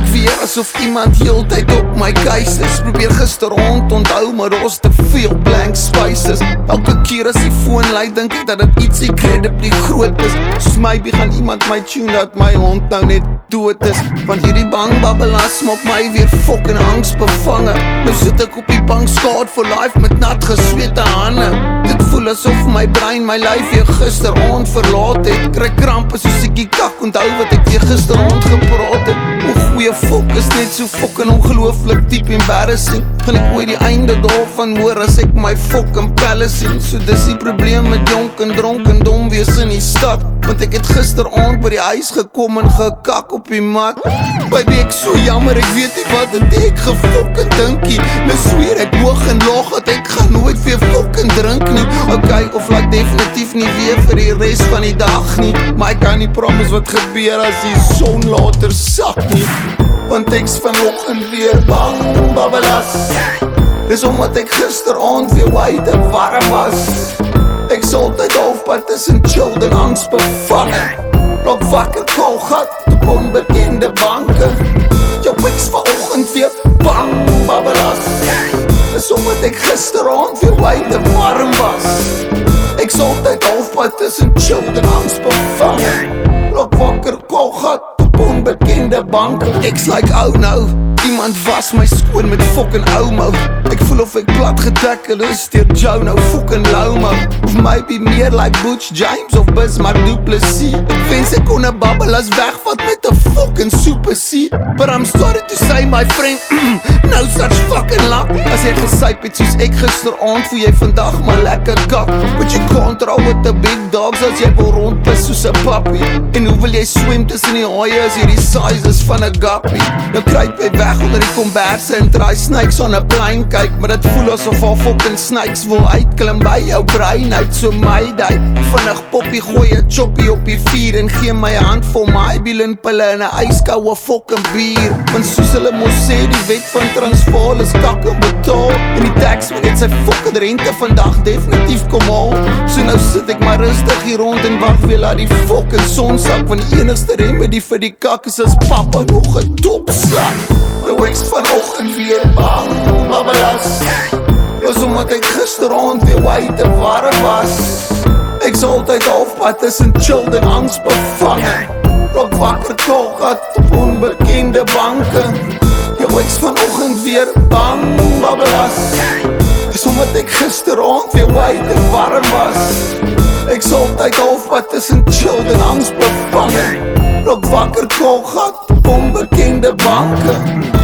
ek weer asof iemand heeltyd op my keus is. Probeer gister rond onthou maar daar's te veel blank spaces. Elke keer as die foon lui dink ek dat dit iets incredibly groot is. Soos maybe gaan iemand my tune dat my hond nou net dood is. Want hierdie bang babbelas maak my weer fucking angsbevange Nou sit ek op die bank skaad for life met nat geswete hande. Dit voel asof my brein my lyf weer gister rond verlaat het. Kry krampe soos ek die kak onthou wat ek weer gister rond gepraat het goeie fok is net so fucking ongelooflik diep embarrassing Gaan ek ooit die einde daarvan hoor as ek my fucking pelle sien. So dis die probleem met jonk en dronk en dom wees in die stad. Want ek het gisteraand by die huis gekom en gekak op die mat. Baby ek so jammer, ek weet nie wat het ek gefokken dinkie Nou sweer ek hoog en laag dat ek gaan nooit weer fokken drink nie. Ok, of laat definitief nie weer vir die rest van die dag nie. Maar ek kan nie promise wat gebeur as die son later sak nie Want ek's vanochtend weer. Bang, babbelas Dis omdat ek gisteraand weer white en warm was. Ek is altyd halfpad tussen chilled en angst bevangen. Nog wakker koolgat op onbekende banken Jou ek's vanochtend weer. Bang, babbelas Dis omdat ek gisteraand weer white en warm was. Ek is altyd halfpad tussen chilled en angst bevangen onbekende banken Ek's like oh no Iemand was my skoon met fucking ouma. Ek voel of ek plat getekkel is Dier Joe nou fucking Loma. Of maybe meer like Butch James of Duplessis Ek wens ek kon 'n babbelas wegvat met 'n fucking super C But I'm sorry to say my friend No such fucking luck. As jy gesyp het soos ek gisteraand Voel jy vandag maar lekker kak. But you can't roll with the big dogs As jy wil rondpis soos 'n pappie. En hoe wil jy swem tussen die haie As jy die size is van 'n guppy Nou kruip jy weg onder die komberse En draai snakes on 'n plein kyk Maar dit voel asof al fucking snakes Wil uitklim by jou brein uit. So my day Vinnig poppie gooi 'n choppie op die vuur En gee my 'n handvol Maybelline pille En 'n ijskoue fucking bier. Want soos hulle mos sê Die wet van Transvaal is kak en betaal En die tax moet net sy fucking rente vandag definitief kom haal So nou sit ek maar rustig hier rond En wacht weer laat die fucking son sak Want die enigste remedie vir die kak is as papa nog 'n topslag. Nou ek's vanochtend weer bang, babbelas Dis omdat ek gisteraand weer white en warm was. Ek's altyd halfpad tussen chilled en angst bevangen. Rok wakker koolgat op onbekende banke Jou ek's vanochtend weer bang, babbelas Dis omdat ek gisteraand weer white en warm was. Ek's altyd halfpad tussen chilled en angst bevangen. Rok wakker koolgat op onbekende banke